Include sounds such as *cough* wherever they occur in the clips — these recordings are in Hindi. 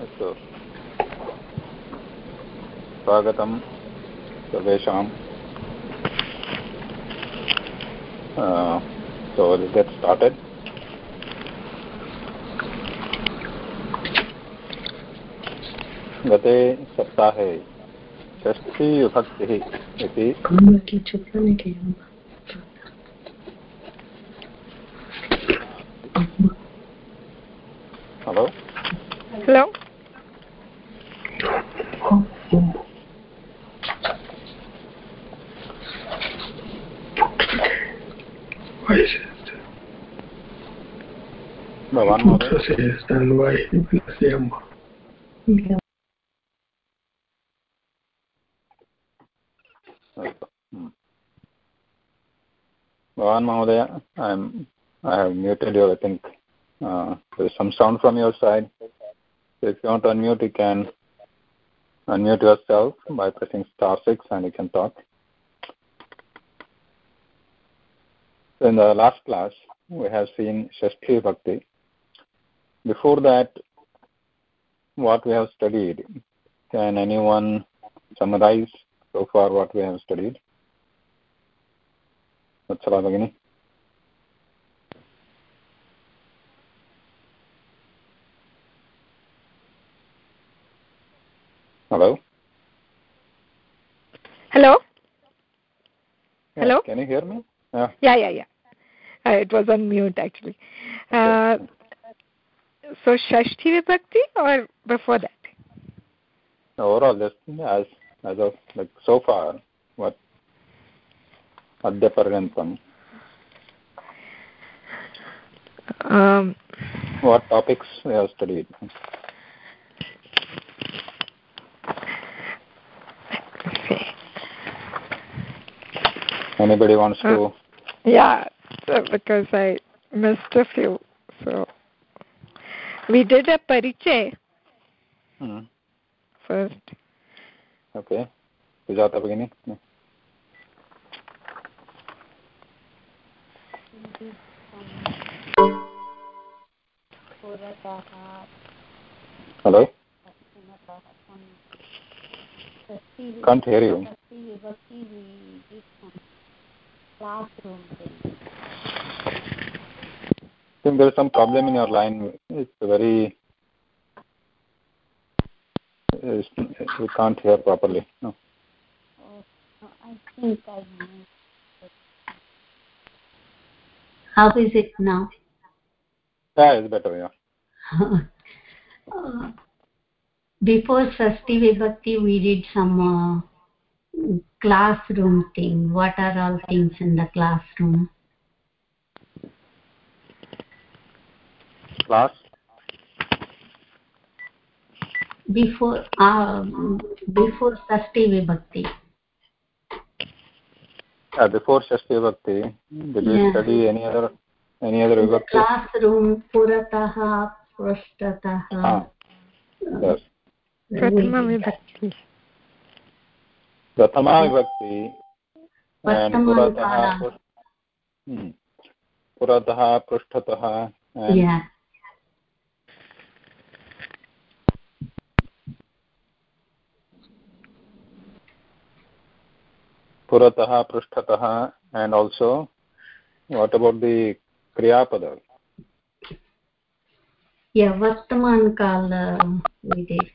अस्तु। स्वागतं सर्वेषां so let's get started. गते सप्ताहे षष्ठीविभक्तिः इति Stanley ibn Siyamba. Yeah. Bhavan Mahodaya, I'm, I have muted you, I think. Uh, there's some sound from your side. So if you want to unmute, you can unmute yourself by pressing star 6 and you can talk. In the last class, we have seen Shastri Bhakti, before that what we have studied can anyone summarize so far what we have studied Vatsala Bhagini hello Hello? Yeah, Hello? can you hear me yeah Yeah, yeah, yeah. Uh, it was on mute actually. Uh, so Shashti Vibhakti or before that? overall just as as of like so far what adya paryantam Um, what topics we have studied? Let's anybody wants to? Yeah, because I missed a few. We did a parichay hmm. first. okay sujata bhagini hello can't hear you I think there is some problem in your line. It's very. It's, we can't hear properly. No. I think I How is it now? Yeah, it's better. Yeah. Uh, *laughs* before Sasti Vibhakti, we did some uh, classroom thing. What are all things in the classroom? Class. Before uh, before Sasti Vibhakti. Yeah, before Shashti Bhakti, did Yeah. study any other any other Vibhakti? classroom, Purataha, Prashtataha. Ah, yes. Prathama. Vibhakti. Prathama Vibhakti and Puratah. Hmm. Puratah, Prushtatah and Yeah. Puratah, Prushtatah and also what about the Kriyapada? Yeah, Vartaman Kala we did.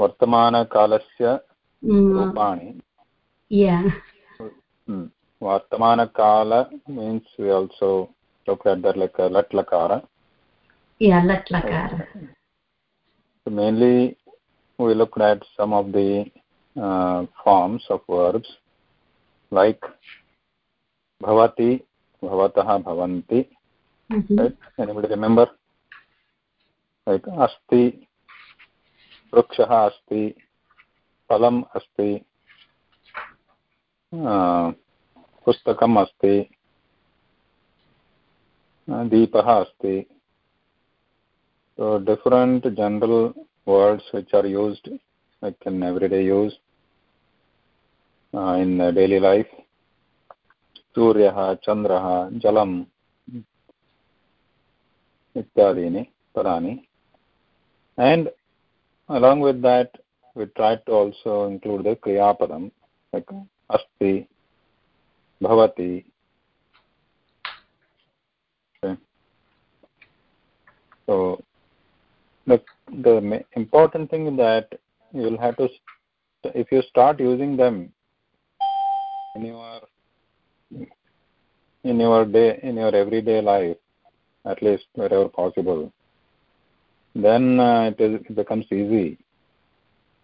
वर्तमानकालस्य Mm, रूपाणि yeah. Hmm. Vartamanakala means we also looked at that like a lat. Yeah, Latlakara. So mainly we looked at some of the uh, forms of verbs like bhavati, bhavatah, bhavanti. Mhm. Right? Anybody remember? Like asti, वृक्षः अस्ति फलम् अस्ति पुस्तकम् अस्ति दीपः अस्ति so different general words which are used like in everyday use uh, in uh, daily life सूर्यः चन्द्रः जलम् इत्यादीनि पदानि and along with that we tried to also include the kriya padam like asti bhavati okay. so the the important thing is that you will have to if you start using them in your in your day in your everyday life at least wherever possible then uh, it, is, it becomes easy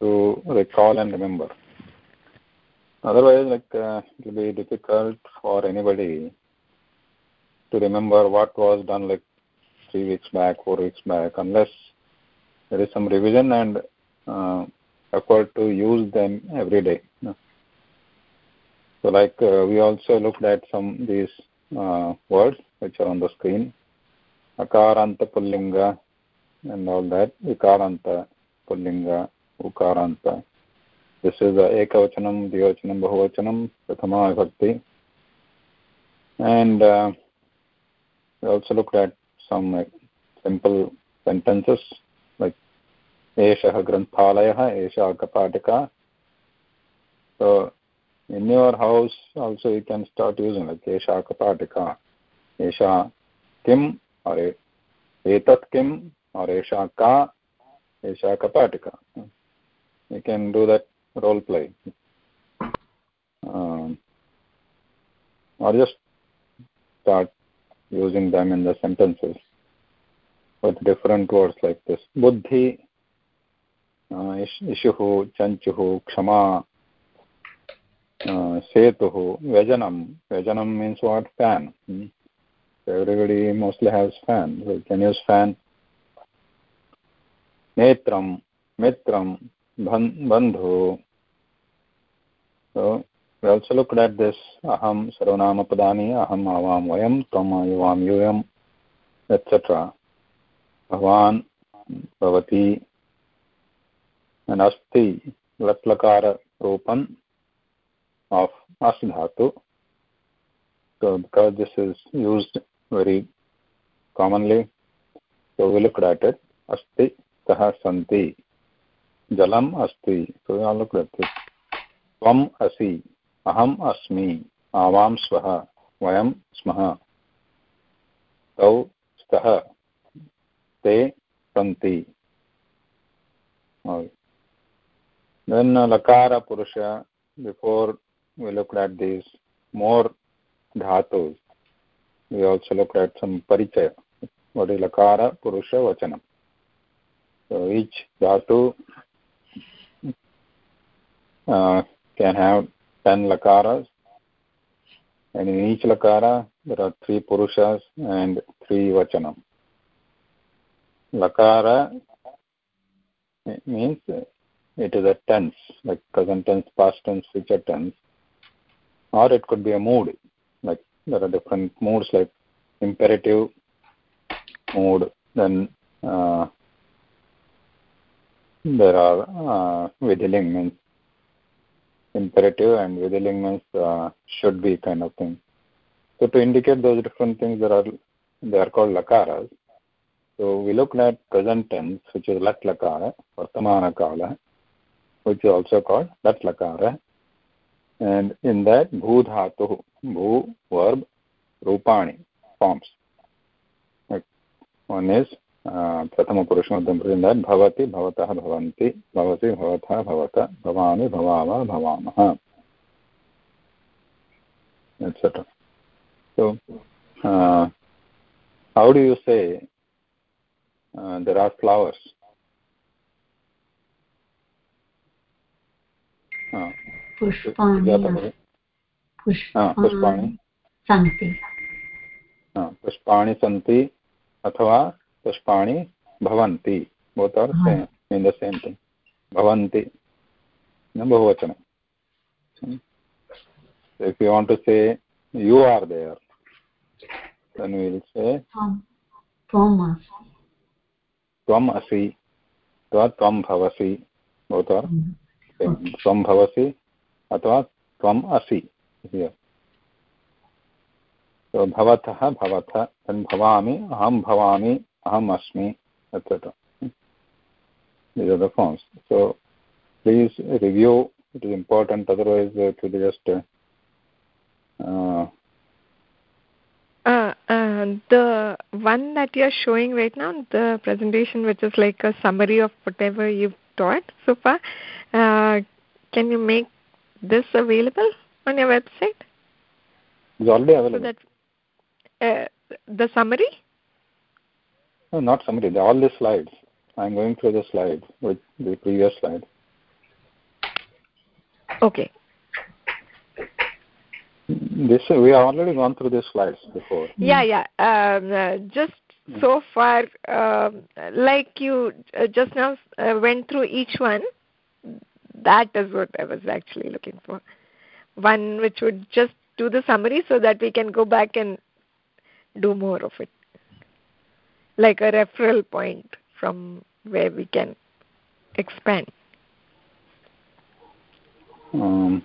to recall and remember. Otherwise, like uh, it will be difficult for anybody to remember what was done like three weeks back, four weeks back, unless there is some revision and uh, effort to use them every day. So, like uh, we also looked at some these uh, words which are on the screen. Akaranta Pullinga, and all that vikaranta pullinga ukaranta this is the ekavachanam dvivachanam bahuvachanam prathama vibhakti and uh, we also looked at some like, simple sentences एषः ग्रन्थालयः, एषा कपाटिका। So in your house also you can start using like एषा कपाटिका, एषा किम् अरे एतत् किम् अरेषा का, एषा कपाटिका। You can do that role play or just start using them in the sentences with different words like this बुद्धि इशुः चञ्चुः, क्षमा सेतुः, व्यजनं। व्यजनं means what fan everybody mostly has fan can use fan नेत्रं मित्रं बन् लुक् डेट् दिस् अहं सर्वनामपदानि अहम् आवां वयं त्वम् युवां यूयम् एट्सेट्रा भवान् भवती अस्थि लट्लकाररूपम् आफ् अस् धातु. So because this is used very commonly so विलुक्डाटेड् अस्ति सः सन्ति जलम् अस्ति त्वम् असि अहम् अस्मि आवां स्वः वयं स्मः तौ स्तः ते सन्ति then lakara purusha before we looked at these more dhatus we also looked at some parichaya what is lakara purusha vachanam So each dhatu uh, can have 10 lakaras and in each lakara there are three purushas and three vachanam. Lakara means it is a tense, like present tense, past tense, future tense, or it could be a mood, like there are different moods like imperative mood, then uh, there are uh, means imperative and vidhiling means uh, should be kind of thing. So to indicate those different things, there are they are called lakaras. So we looked at present tense, which is lat lakara, vartamana kala, which is also called lat lakara. And in that, bhu dhatu, bhu verb, rupani, forms. One is प्रथमपुरुषमध्यमपुरुषं भवति भवतः भवन्ति भवति भवतः भवत भवामि भवामः भवामः etc so uh, how do you say uh, there are flowers पुष्पाणि पुष्पाणि सन्ति पुष्पाणि सन्ति अथवा पुष्पाणि भवन्ति both are same mean the same thing bhavanti no if you want to say you are there then we will say tvam asi tvam asi त्वं भवसि both are same त्वं भवसि अथवा त्वम् असि here so bhavatah bhavatha then bhavami aham bhavami aham asmi etc these are the forms so please review it is important otherwise it will just uh, uh, uh, the one that you're showing right now, the presentation, which is like a summary of whatever you've taught so far, uh, can you make this available on your website? It's already available. So that, uh, the summary? No, not summary. All the slides. I'm going through the slides with the previous slide. Okay. This we have already gone through these slides before. Yeah, yeah. Um, uh, just so far, uh, like you uh, just now uh, went through each one, that is what I was actually looking for. One which would just do the summary so that we can go back and do more of it, like a referral point from where we can expand. Um,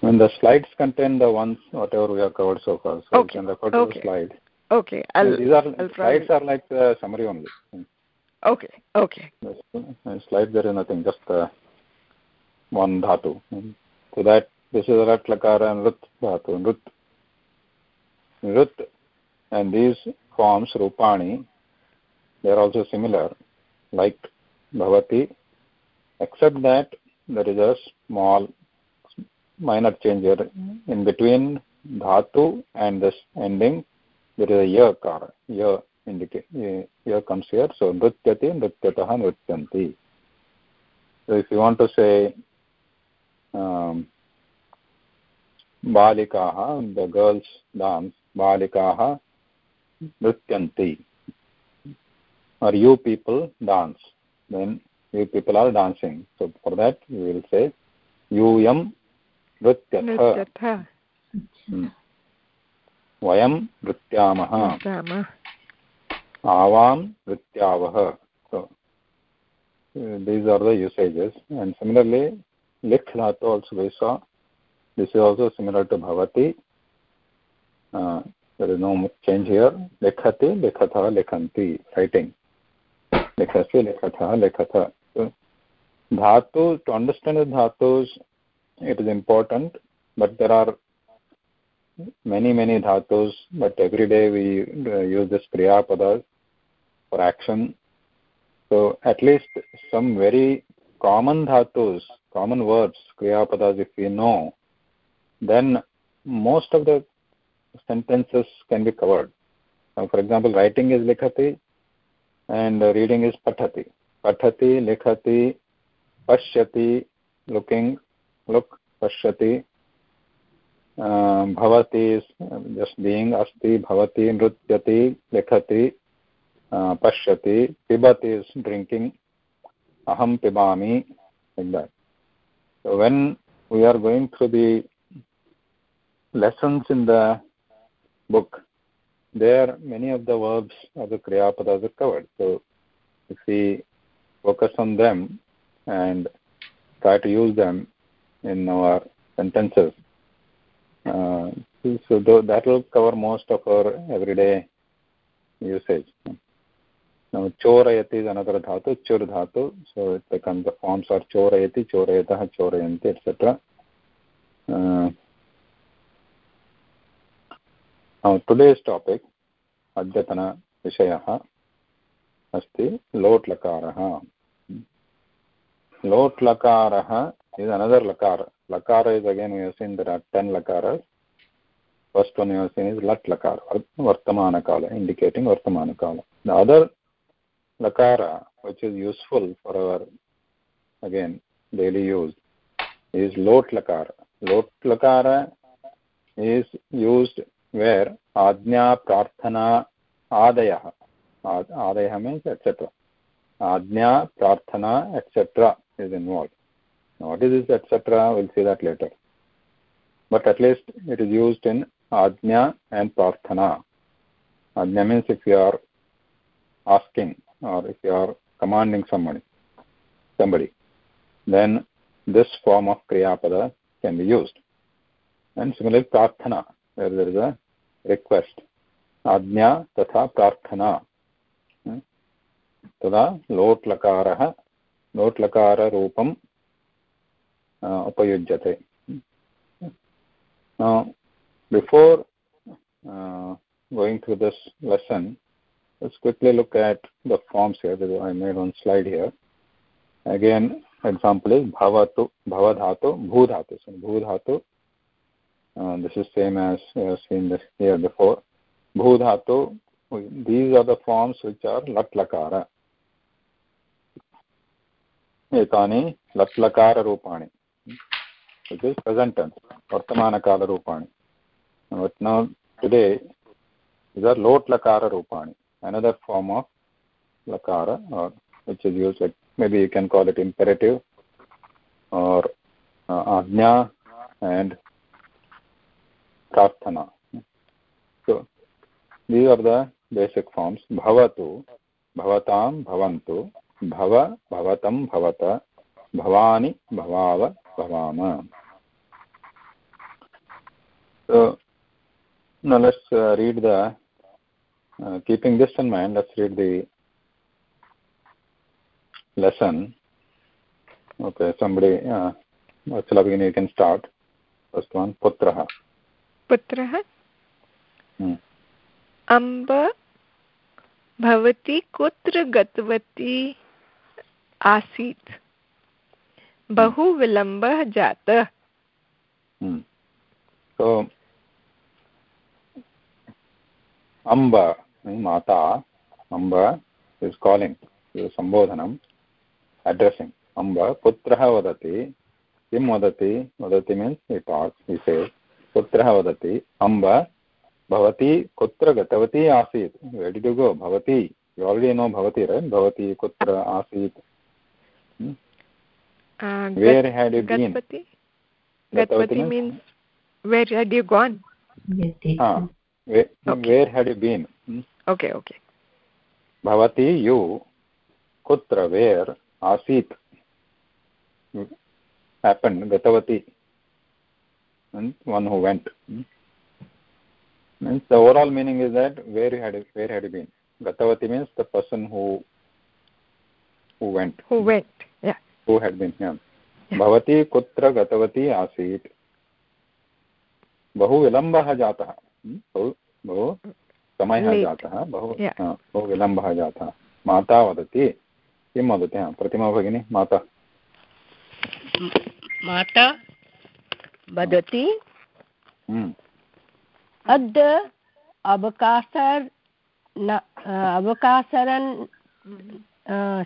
when the slides contain the ones whatever we have covered so far, so okay. you can refer to okay. the slide. Okay, I'll, these are I'll slides are like the summary only. Okay, okay. Slide there is nothing, just uh, one dhatu. So that this is rat lakara and rut dhatu. Rut, rut, and these forms rupani, they are also similar, like bhavati, except that there is a small minor change here in between dhatu and this ending there is a ya kara ya indicate ya comes here so nrutyati nrutyatah nrutyanti so if you want to say um, balikaah the girls dance balikaah nrutyanti or you people dance then you people are dancing so for that we will say yum नृत्यथ वयं नृत्यामः आवां नृत्यावः so these are the usages and similarly likh dhatu also we saw this is also similar to bhavati uh, there is no change here likhati likhatha likhanti writing likhasi likhatha likhatha so dhatu to understand the dhatus it is important but there are many many dhatus but every day we uh, use this kriya padas for action so at least some very common dhatus common words kriya padas if we know then most of the sentences can be covered now, for example writing is likhati and reading is pathati pathati likhati pashyati looking look pashyati भवति जस्ट् बीङ्ग् अस्ति भवति नृत्यति लिखति पश्यति पिबति इस् ड्रिङ्किङ्ग् अहं पिबामि like that so when we are going through the lessons in the book there many of the verbs of the kriya padas are covered so if we focus on them and try to use them in our sentences. Uh, so that will cover most of our everyday usage. Now, chorayati is another dhatu, chur dhatu. So it becomes the forms are chorayati, chorayatah, chorayanti, etc. Uh, now, today's topic, अद्यतन विषयः अस्ति लोट् लकारः लकारः we have seen there are 10 lakaras. First one we have seen is lat lakara, vartamana kala, indicating vartamana kala. The other lakara which is useful for our again daily use is lot lakara. Lot lakara is used where ajna prarthana adayah. Adayah means etc. Ajna prarthana etc. is involved now, what is this etc.? We'll see that later. But at least it is used in ajna and prarthana. Ajna means if you are asking or if you are commanding somebody, somebody, then this form of kriya pada can be used. And similarly, prarthana, where there is a request आज्ञा तथा प्रार्थना तदा लोट् लकारः लोट् लकाररूपम् उपयुज्यते before going through this lesson Let's quickly look at the forms here that I made on slide here. Again, example is bhavatu, bhavadhatu, bhudhatu. So bhudhatu, uh, this is same as we have seen this here before. Bhudhatu, these are the forms which are latlakara. Etani latlakara rupani, which is present tense, vartamanakala rupani. But now today, these are lotlakara rupani another form of lakara or which is used like maybe you can call it imperative or uh, ajna and prarthana so these are the basic forms bhavatu bhavatam bhavantu भव भवतं भवत भवानि भवाव भवाम so now let's uh, read the uh, keeping this in mind let's read the lesson okay somebody uh, Vachala you can start first one Putraha. putrah putrah अम्ब भवती कुत्र गतवती आसीत् बहु विलम्बः जातः अम्ब माता अम्ब इस् कालिङ्ग् सम्बोधनम् अड्रेसिङ्ग् अम्ब पुत्रः वदति. किं वदति? वदति मीन्स् इ टाक्स् विसे पुत्रः वदति अम्ब भवती कुत्र गतवती आसीत्? रेडि टु गो भवती यु आल्रेडि नो भवती रैट् भवती कुत्र आसीत्? वेर् हेड् यु बीन् गतवती? means? where had you gone? Ah where, okay. where okay okay भवती यु कुत्र वेर् आसीत्? हेपन् गतवती. One who went means overall meaning is that where had where had been गतवती means the person who who went who went who had been भवती कुत्र गतवती आसीत् बहु विलम्बः जातः बहु समयः जातः बहु बहु विलम्बः जातः माता वदति किं वदति? प्रतिमा भगिनी माता। माता वदति अद्य अवकाशर अवकाशरन्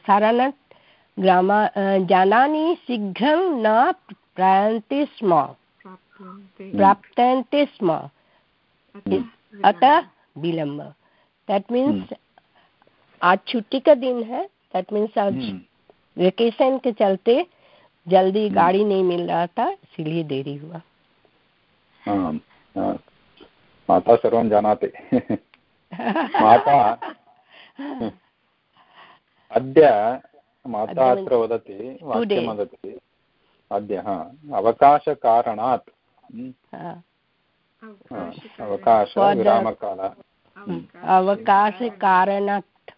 सरणात् ग्रामा जनानि शीघ्रं न प्रयन्ति स्म। प्राप्यन्ते स्म। अतः विलम्ब। दैट मीन्स आज छुट्टी का दिन है दैट मीन्स आज वेकेशन के चलते जल्दी गाड़ी नहीं मिल रहा था इसीलिए देरी हुआ। माता सर्वं जानाति। माता। अद्य माता अत्र वदति वाक्यं वदति। अद्य हा। अवकाशकारणात्। अवकाश विरामकाल अवकाशकारणात्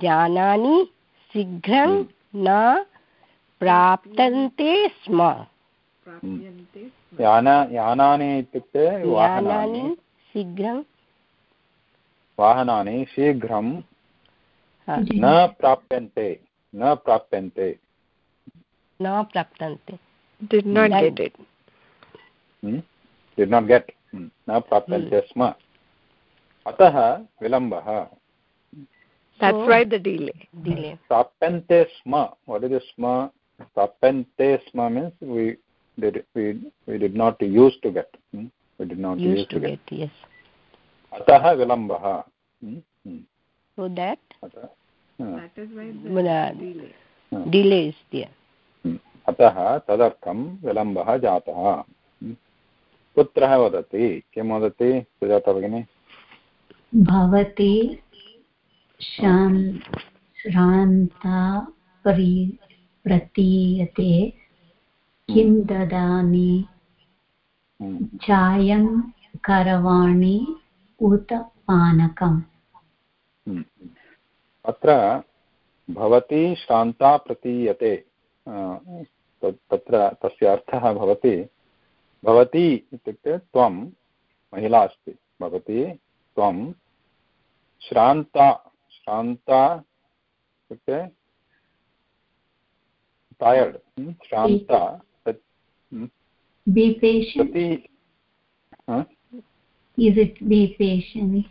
ज्ञानानि शीघ्रं न प्राप्यन्ते स्म यानानि इत्युक्ते वाहनानि शीघ्रं वाहनानि शीघ्रं न प्राप्यन्ते न प्राप्यन्ते न प्राप्यन्ते did not get it hmm? did not get hmm. न प्राप्यन्ते स्म अतः विलम्बः that's why the delay delay प्राप्यन्ते स्म what is स्म प्राप्यन्ते स्म means we did we we did not use to get hmm? we did not used use to get, get yes अतः विलम्बः hmm? Hmm. so that अतः that is why the delay delay is there अतः तदर्थं विलम्बः जातः पुत्रः वदति। किं वदति सुजाता भगिनि? भवती श्रान्ता परि प्रतीयते। किं ददामि? चायं करवाणि उत पानकम्। अत्र भवती श्रान्ता प्रतीयते। तत्र तस्य अर्थः भवति भवती इत्युक्ते त्वं महिला अस्ति भवती त्वं श्रान्ता श्रान्ता इत्युक्ते टयर्ड् श्रान्ता be patient प्रति huh? is it be patient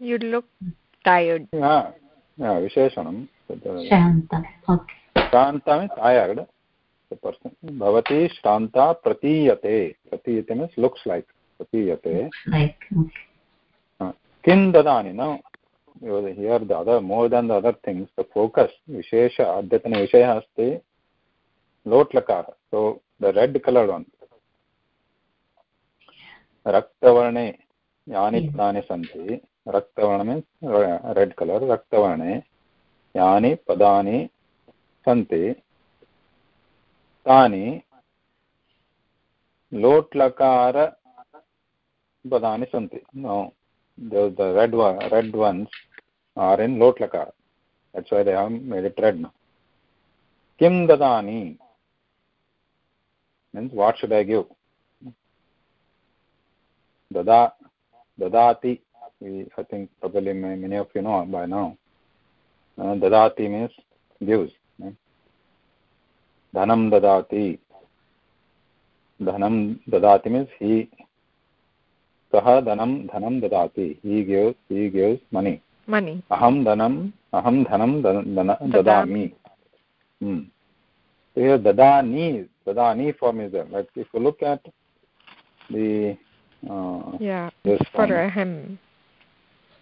you look tired yeah yeah visheshanam shanta okay shanta means tired the person bhavati shanta pratiyate pratiyate means looks like pratiyate like okay kim dadani now here the other more than the other things the focus vishesha अद्यतन विषयः अस्ति लोट् लकार so the red colored one रक्तवर्णे यानि पदानि सन्ति रक्तवर्ण मीन्स् रेड् कलर् रक्तवर्णे यानि पदानि सन्ति तानि लोट्लकार पदानि सन्ति no ones are in lot lakar that's why they have made it red now kim dadani means what should i give dada dadati we i think probably many of you know by now uh, dadati means gives धनम ददाति। धनं ददाति मीन्स् हि सः धनं धनं ददाति। हि गेव्स् हि गेव्स् मनि मनि अहं धनम् अहं धनं ददामि। ददानि ददानि form is like if you look at the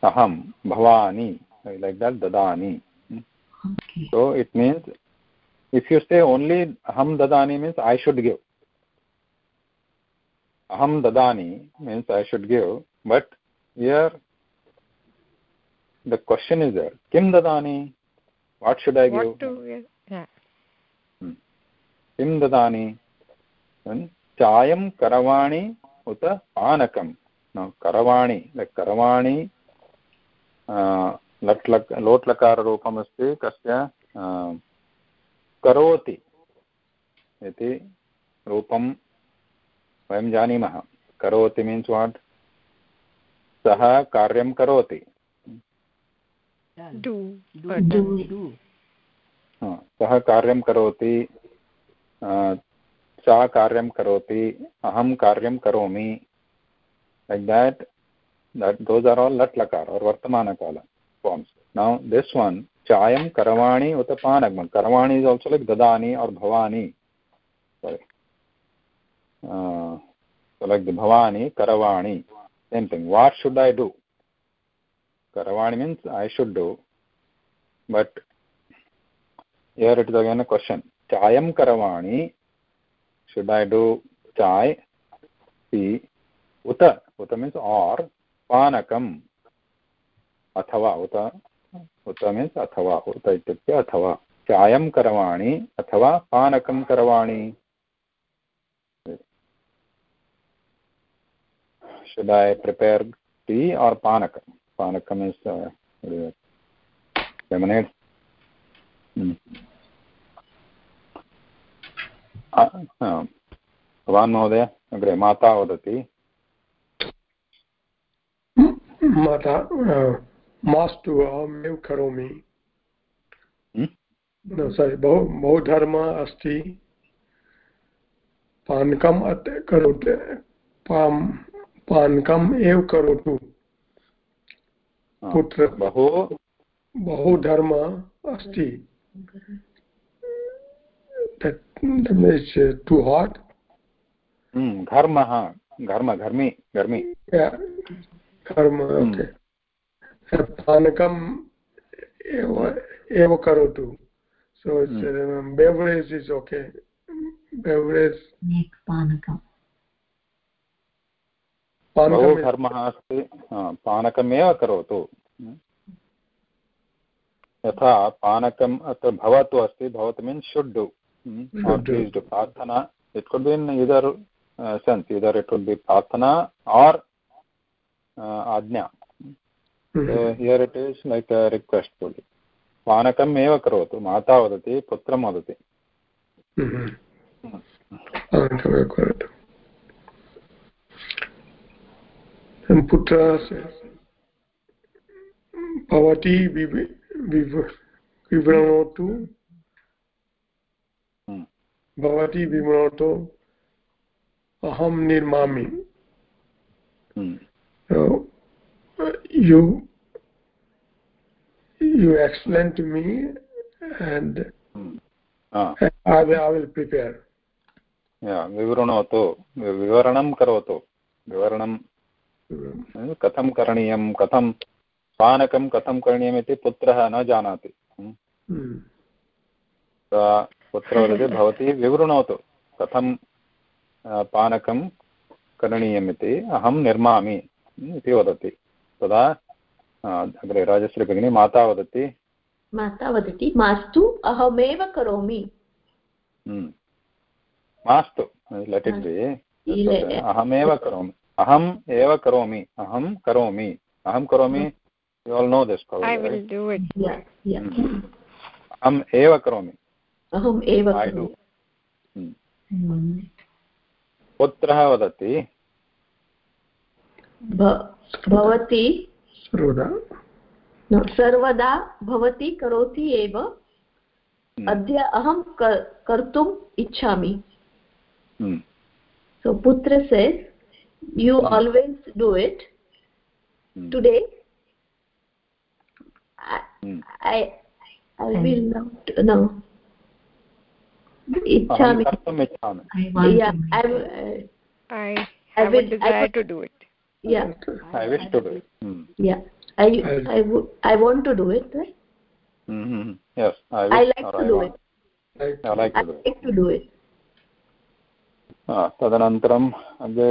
अहं भवानि like that ददानि so it means if you say only aham dadani means i should give aham dadani means i should give but here the question is there kim dadani what should i what give to, yeah. hmm. kim dadani chayam karavani उत पानकं करवाणि करवाणि लट् लक् लोट् लकाररूपमस्ति कस्य करोति इति रूपं वयं जानीमः। करोति मीन्स् वाट् सः कार्यं करोति। सः कार्यं करोति सा कार्यं करोति अहं कार्यं करोमि। Like that those are all लट् लकार् are वर्तमानकाल forms now this one panagam karavani is also like dadani or bhavani sorry uh, so like the bhavani karavani same thing what should i do karavani means i should do but here it is again a question chayam karavani should I do chai, tea, uta, uta means or, panakam, अथवा उत उत मीन्स् अथवा उत इत्युक्ते अथवा चायं करवाणि अथवा पानकं करवाणि tea or panakam? Panakam is uh, lemonade. Hmm. भवान् महोदय अग्रे माता वदति माता मास्तु अहमेव करोमि। सारि बहु बहु धर्म अस्ति। पानकम् करोतु पानकम् एव करोतु। पुत्र बहु। बहु धर्म अस्ति। That is uh, too hot mm gharma पानकम् एव करोतु। So beverage is okay beverage पानकमेव करोतु। यथा पानकम् अत्र भवतु अस्ति। भवतु मीन्स् शुड् hmm? प्रार्थना। इट् कुड् बिन् इदर् सन्ति इदर् इट् कुड् बि प्रार्थना आर् uh, आज्ञा। Uh, mm-hmm. it is like a request fully पानकम् एव करोतु माता वदति पुत्रं वदति पुत्रः भवती विवृणोतु भवती विवृणोतु अहं निर्मामि यु you explain to me and ah. I, will, I will prepare. Yeah, विवृणोतु विवरणं करोतु विवरणं कथं करणीयं कथं पानकं कथं करणीयमिति पुत्रः न जानाति पुत्र वदति भवती विवृणोतु कथं पानकं करणीयमिति अहं निर्मामि इति वदति तदा अग्रे राजश्री भगिनी माता वदति। माता वदति मास्तु अहमेव करोमि। मास्तु लेट् इट् बि अहमेव करोमि। अहम् एव करोमि। अहं करोमि। अहं करोमि you all know this probably i will right? do it. Yeah yeah mm. aham eva karomi aham eva i do hmm. पुत्रः वदति भवति। सर्वदा। भवति करोति एव। अद्य अहं कर्तुम् इच्छामि। सो पुत्र say you always do it today इच्छामि। Yeah i wish to do it hmm. yeah i i would i want to do it right mm -hmm. yes i, wish, I like to I do want. it i like to do it, i like to do it. तदनन्तरम् अग्रे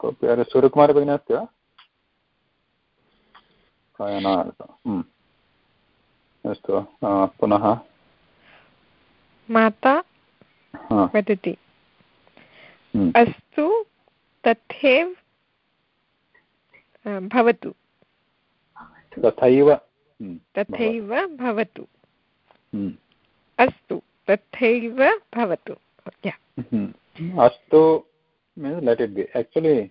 कोऽपि अरे सूर्यकुमारी भगिनी अस्ति वा कायन अस्तु पुनः माता वदति अस्तु तथैव भवतु। तथैव हम्म, तथैव भवतु। हम्म। अस्तु तथैव भवतु। हम्म, अस्तु लेट् इट् बि एक्चुलि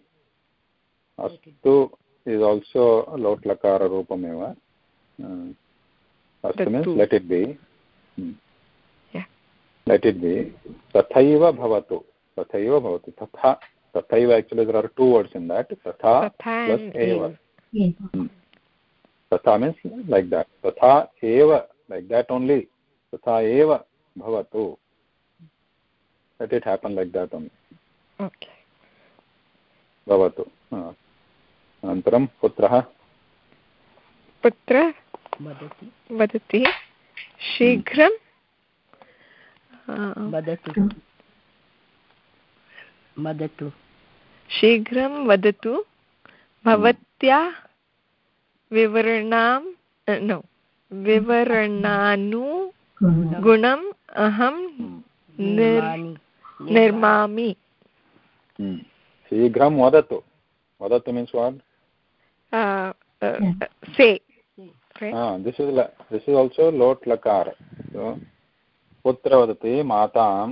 अस्तु इस् आल्सो लोट्लकाररूपमेव। अस्तु तथैव भवतु। तथैव भवतु। तथा actually there are two words in that tatha plus eva tatha means like that tatha eva like that only tatha eva bhavatu let it happen like that only okay भवतु अनन्तरं पुत्रः पुत्र वदति शीघ्रं वदतु वदतु शीघ्रं वदतु भवत्या विवरणां नो विवरणानुगुणम् अहं निर्मामि शीघ्रं वदतु। वदतु means what say. This is this is also लोट् लकार पुत्र वदति मातां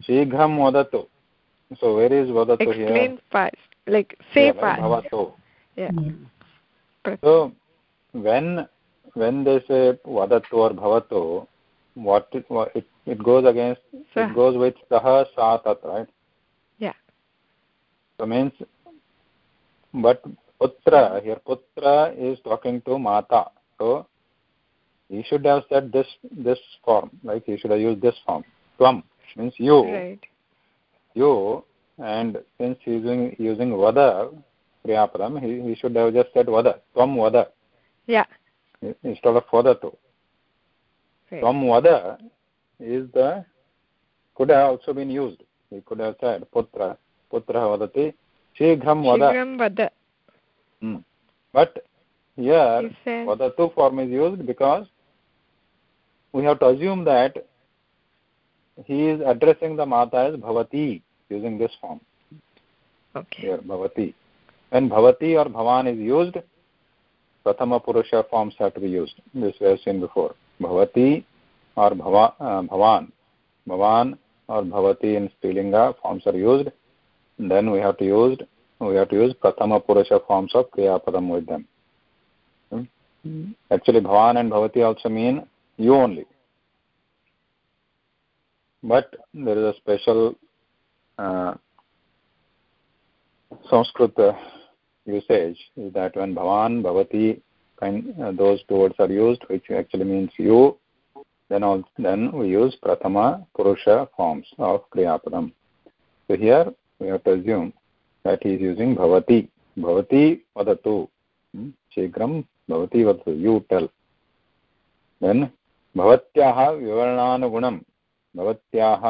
शीघ्रं वदतु। So where is vadatu explain here? Fast. Like say yeah, fast. bhavatu yeah. So when when they say vadatu or bhavatu what it, it, it goes against Sah. it goes with saha sa tat right? Yeah. So means but putra here putra is talking to mata. So he should have said this this form. Like he should have used this form. Tvam means you. Right you and since he's using using vada kriyapadam he, he should have just said vada tvam vada. Yeah. Instead of vadatu right. tvam vada is the could have also been used. He could have said putra putra vadati shighram vada. Shighram vada. Hmm. but here vadatu form is used because we have to assume that he is addressing the mata as bhavati using this form okay here bhavati when bhavati or bhavan is used prathama purusha forms have to be used this we have seen before bhavati or bhava, uh, bhavan bhavan or bhavati in strilinga forms are used then we have to use we have to use prathama purusha forms of kriya padam with them hmm? actually bhavan and bhavati also mean you only but there is a special uh, Sanskrit uh, usage is that when Bhavan, Bhavati, kind, uh, those two words are used, which actually means you, then all then we use Prathama Purusha forms of Kriyapadam. So here we have to assume that he is using Bhavati. Bhavati Vadatu. Hmm? Shigram Bhavati Vadatu. You tell. Then Bhavatyaha Vivaranana Gunam भवत्याः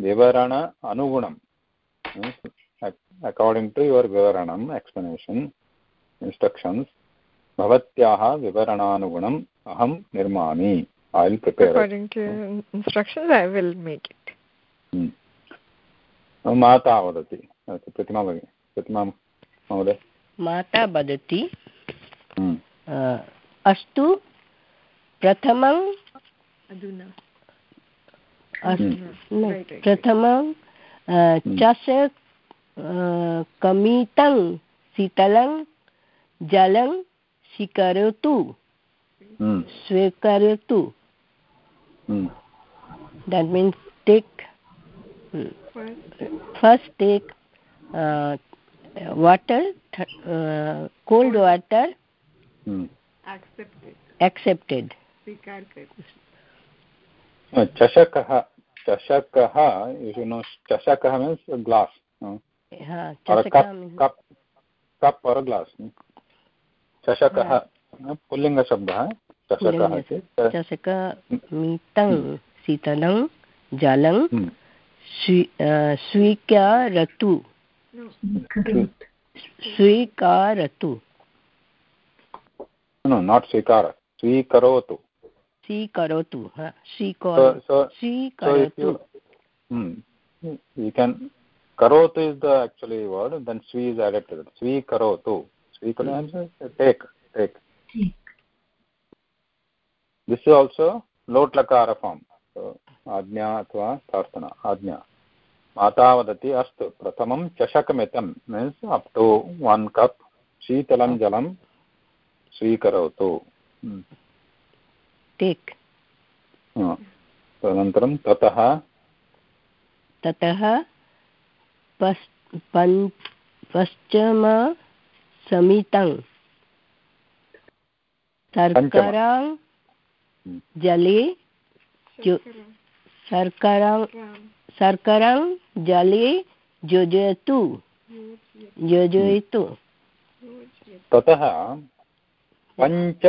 विवरण अनुगुणं अकार्डिङ्ग् टु युवर् विवरणम् एक्स्प्लनेशन् इन्स्ट्रक्षन्स् भवत्याः विवरणानुगुणम् अहं निर्मामि। I will prepare according to instructions i will make it. माता वदति। प्रतिमा भगिनी। प्रतिमा महोदय। माता वदति अस्तु प्रथमं हम्म। प्रथमं चष कमितं शीतलं जलं स्वीकरोतु। स्वीकरोतु that means take first take water cold water accepted चषकः चषकः चषकः मीन्स् ग्लास् कप् और ग्लास् चषकः पुल्लिङ्गशब्दः चषकः चषकमितं शीतलं जलं स्वीकारतु। स्वीकारतु। नाट् स्वीकार स्वीकरोतु। स्वीकरोतु स्वीकरोतु इस् द वर्ड् देन् स्वी इस् एडेप्टेड् स्वीकरोतु दिस् इस् आल्सो लोट्लकार फार्म् आज्ञा अथवा प्रार्थना आज्ञा। माता वदति अस्तु प्रथमं चषकमितं means up to one cup शीतलं hmm. जलं स्वीकरोतु। hmm. टेक् तदनन्तरं ततः ततः पश्चिमसमितं शर्करां जले शर्करां शर्करां जले योजयतु योजयतु ततः पञ्च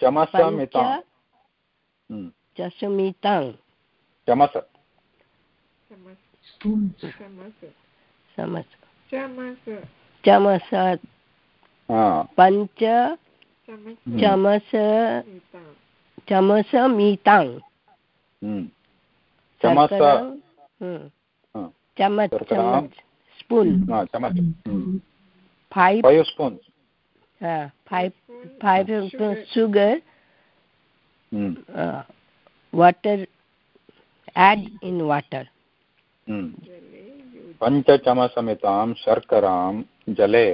पञ्चचमसमितां चषमितां चमस समस चमस पञ्च चमस चमसमितां चमस चमच चमच स्पून चमच five spoons uh, five five sugar. Mm. uh, water add in water. पञ्चचमसमितां शर्करां जले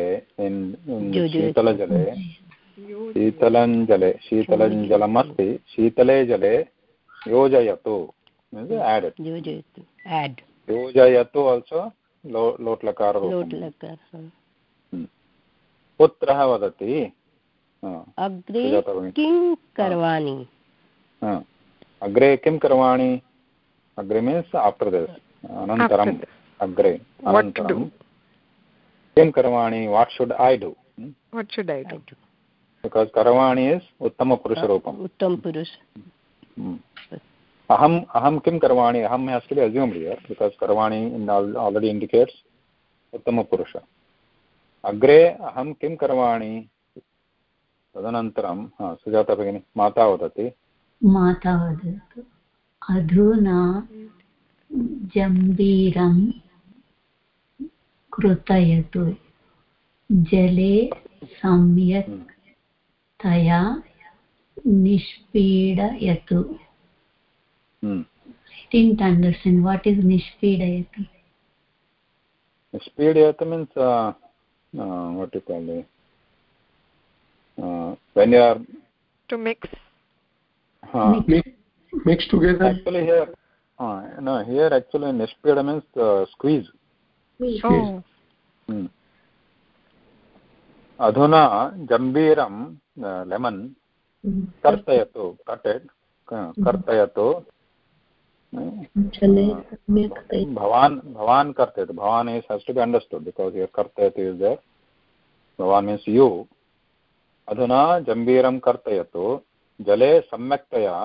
शीतलजले शीतलं जले। शीतलं जले योजयतु। Add it योजयतु add योजयतु also लोट् लकार लोट् लकार पुत्रः वदति। अग्रे किं करवाणि? अग्रे किं करवाणि? अग्रे मीन्स् आफ्टर् दिस् अनन्तरम् अग्रे अनन्तरं किं करवाणि? What should I do what should i do? Because करवाणि इस् उत्तमपुरुषरूपम्। उत्तमपुरुष। अहम् अहं किं करवाणि? अहं has to be assumed here because करवाणि आल्रेडि इण्डिकेट्स् उत्तमपुरुष। अग्रे अहं किं करवाणि? तदनन्तरं सुजाता भगिनी माता वदति। माता वदतु। अधुना जम्बीरं कृतयतु। जले सम्यक् तया निष्पीडयतु। didn't understand what is nishpidayatu nishpidayatu means uh, uh, what do you call it uh, when you are to mix uh, mix, mix together actually here uh, no here actually nishpida means uh, squeeze oh hmm. अधुना जम्बीरं लेमन् कर्तयतु कटेड् कर्तयतु भवान् भवान् कर्तयतु भवान् is has to be understood because your कर्तयतु is there भवान् मीन्स् यु अधुना जम्बीरं कर्तयतु जले सम्यक्तया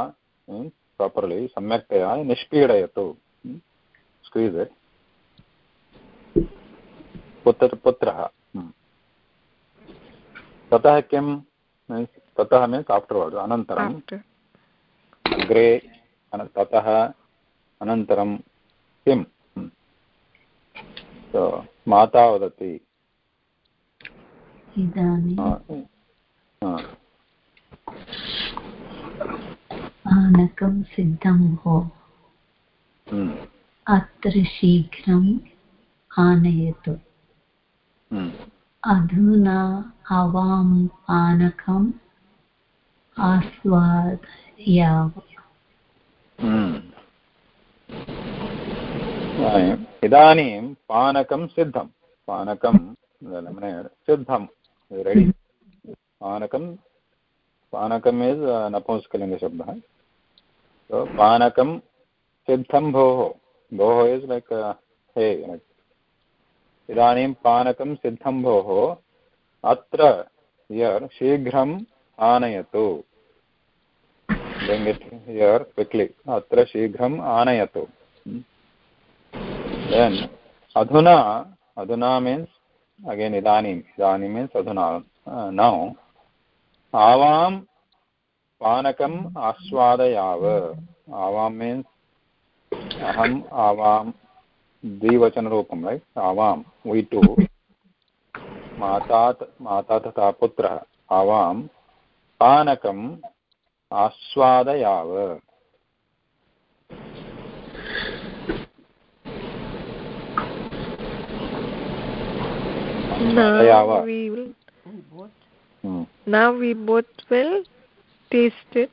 प्रापर्लि सम्यक्तया निष्पीडयतु। स्क्वीस् पुत्र पुत्रः ततः किं मीन्स् ततः मीन्स् आफ्टर्वर्ड् अनन्तरम्। अग्रे ततः अनन्तरं किम् माता वदति पानकं सिद्धं भो हम्म। अत्र शीघ्रम् आनयतु हम्म। अधुना आवां पानकम् आस्वादयाव हम्म। इदानीं पानकं सिद्धं. पानकं सिद्धं. रेडि पानकं पानकम् इस् नपुंसकलिङ्गशब्दः. So पानकं सिद्धं भोः. भोः इस् लैक् हे इदानीं पानकं सिद्धं भोः. अत्र यर् शीघ्रम् आनयतु. It here अत्र शीघ्रम् आनयतु. Adhuna adhuna means again idanim idanim means adhuna uh, now avam पानकम् आस्वादयाव आवां मीन्स् अहम् आवां द्विवचनरूपं रैट् आवां वै टु माता माता तथा पुत्रः आवां पानकम् आस्वादयाव now we will hmm. now we both will taste it.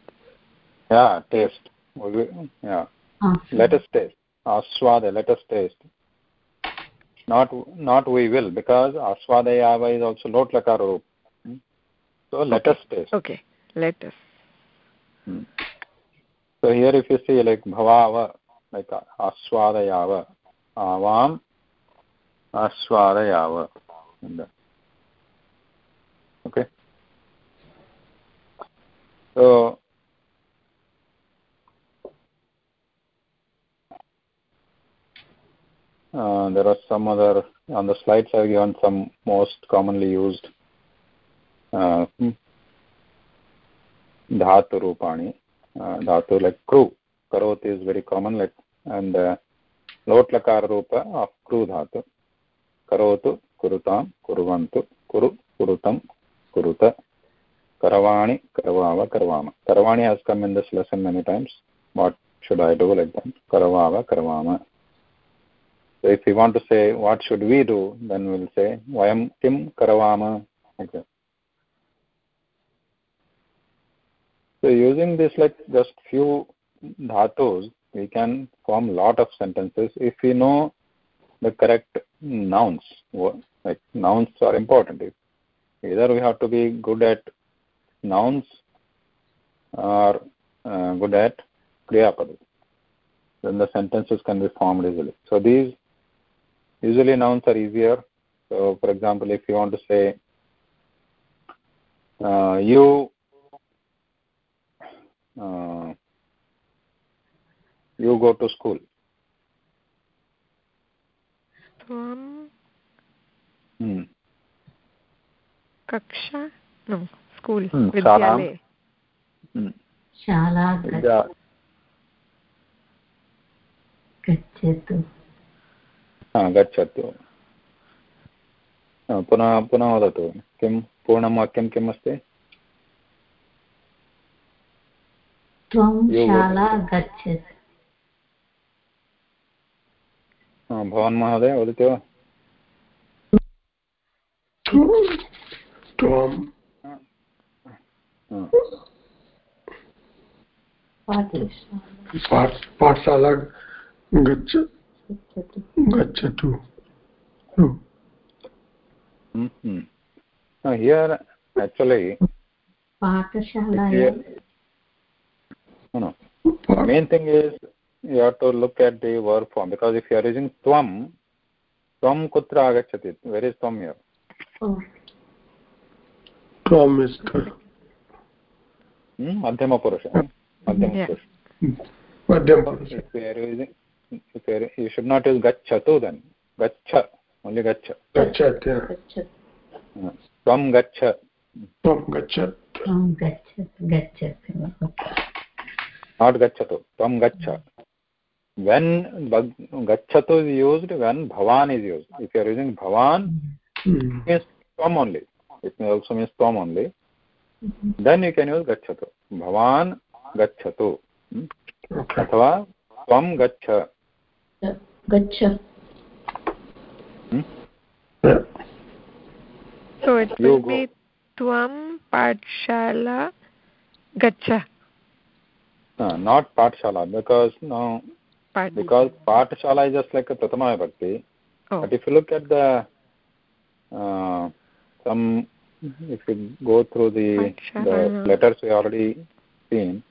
Yeah taste. Yeah. Let us taste. Aswada let us taste. Not not we will because aswadayava is also lot lakara roop. Hmm. so let okay. us taste. Okay. Let us. Hmm. so here if you see like bhavava like aswadayava avam aswadayava okay so uh, there are some other on the slides i've given some most commonly used uh, dhatu rupani uh, dhatu like kru karot is very common like and uh, lot lakara rupa of kru dhatu करोतु कुरुतां कुर्वन्तु कुरु कुरुतं कुरुत करवाणि करवाव करवाम करवाणि has come in this lesson many times what should i do like that karavava karavama so if we want to say what should we do then we'll say vayam kim karavama like that so using this like just few dhatus we can form lot of sentences if we know the correct nouns like nouns are important. Either we have to be good at nouns or uh, good at kriya pada then the sentences can be formed easily. So these usually nouns are easier. So for example if you want to say uh, you uh, you go to school. कक्षा? नो स्कूल् विद्यालये। शाला गच्छतु। गच्छतु। पुनः पुनः वदतु। किं पूर्णं वाक्यं किम् अस्ति त्वं शाला गच्छतु। भवान् महोदय वदति वा? तु त्वं पाठशाला गच्छ गच्छतु। Here actually man you her to look at the work form because if you are using त्वं त्वं कुत्र आगच्छति? वेर् इस् त्वं यर् oh. tvam is hmm madhyama purusha madhyama yeah. purusha madhyama purusha if you are using if you, are, you should not use gachchatu then gachcha only gachcha gachat yeah tvam gachcha tvam gachat tvam gachat gachat not gachatu tvam gachcha when gachatu is used when bhavan is used if you are using bhavan mm. It means tvam only it may also means tvam only mm -hmm. then you can use gachatu bhavan gachatu okay. athava अथवा त्वं गच्छ गच्छ so it will be tvam patshala gaccha uh, not patshala because no Pardon. because patshala is just like a pratama vibhakti oh. but if you look at the uh, some if you go through the, the letters we already seen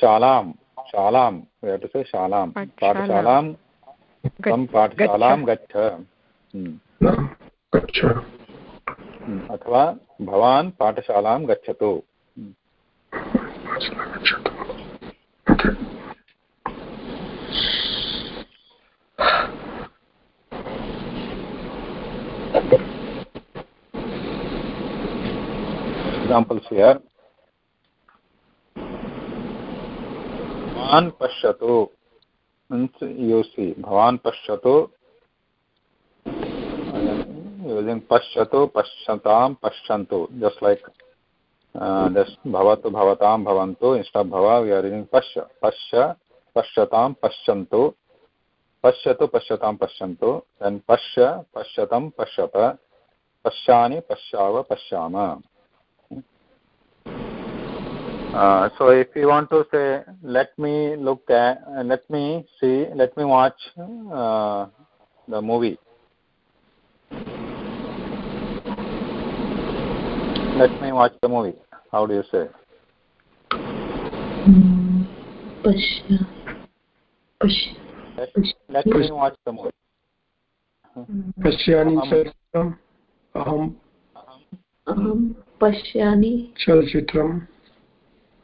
shalam shalam we have to say shalam patshalam tam patshalam gaccha gaccha अथवा भवान् पाठशालां गच्छतु examples here भवान् पश्यतु you see भवान् पश्यतु using pashyatu pashyatam pashyantu just like uh, this bhavatu bhavatam bhavantu instead of bhava we are using pashya pashya pashyatam pashyantu pashyatu pashyatam pashyantu then pashya pashyatam pashyata pashyani pashyava pashyama uh, so if you want to say let me look at uh, let me see let me watch uh, the movie let me watch the movie how do you say pashya pashya let, let me watch the movie पश्यानि चलचित्रम् अहम् अहं पश्यामि चलचित्रम्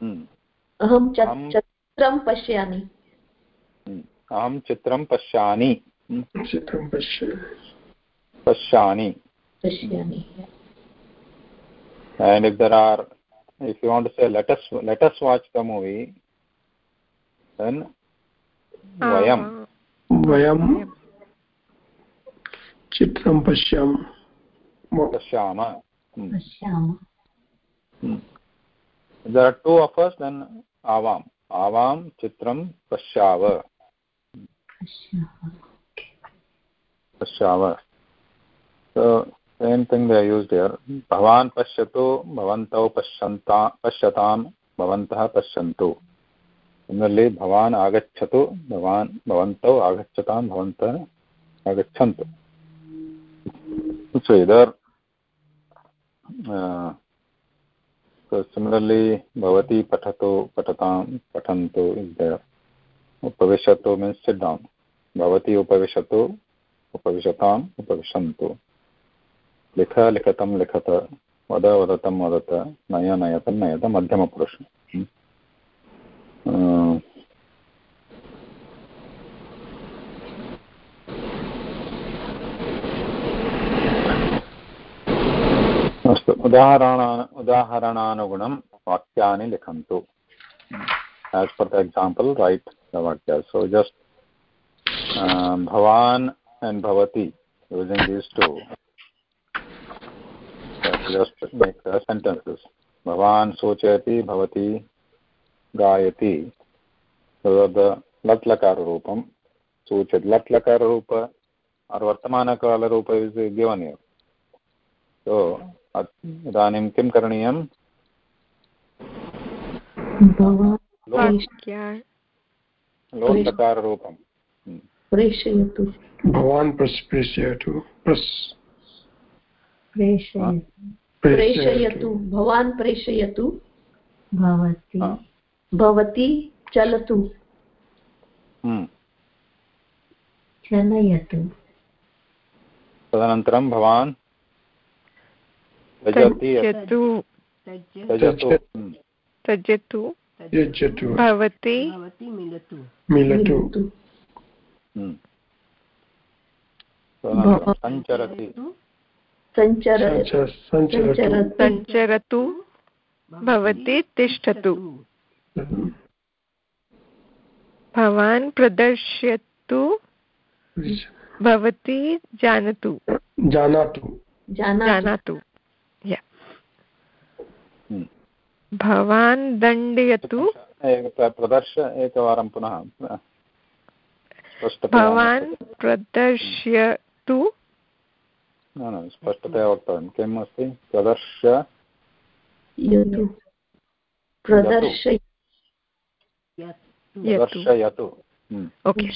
अहं चित्रं पश्यामि अहं चित्रं पश्यामि चित्रं पश्य पश्यामि पश्यामि and if there are if you want to say let us let us watch the movie then vayam vayam चित्रं पश्याम पश्याम पश्याम there are two of us then avam avam chitram pashyav pashyav so same thing they are used here bhavan pashyatu bhavantau pashyanta pashyatam bhavantah pashyantu similarly bhavan agacchatu bhavan bhavantau agacchatam bhavantah agachantu so either uh, so similarly bhavati patato patatam patanto is there upavishato means sit down bhavati upavishato upavishatam upavishanto likha likatam likhata vada vadatam vadata naya nayatam nayata madhyama purusha hmm. मध्यमपुरुष अस्तु। उदाहरणान्, उदाहरणानुगुणं वाक्यानि लिखन्तु। As per the example right the वाक्य. सो जस्ट् uh, भवान् एण्ड् भवति using these to just make sentences भवान् सूचयति, भवति गायति. तद् लट्लकाररूपं सूचयति। लट्लकाररूप वर्तमानकालरूप इस् गिवन् इदानीं किं करणीयं लोट्लकाररूपं प्रेषयतु। भवान् प्रेषयतु। प्रेषयतु। भवान् प्रेषयतु। भवति। भवती चलतु। हम्म। चलयतु। तदनन्तरं भवान् त्यजतु त्यजतु त्यजतु भवती। मिलतु। मिलतु। हम्म। सञ्चरति। सञ्चरतु। भवती तिष्ठतु। भवान् प्रदर्शयतु। भवती जानातु। जानातु। जानातु। भवान् दण्डयतु। प्रदर्श एकवारं पुनः भवान् प्रदर्शयतु। न न स्पष्टतया वक्तव्यं। किम् अस्ति? प्रदर्श प्रदर्शयतु। ओके।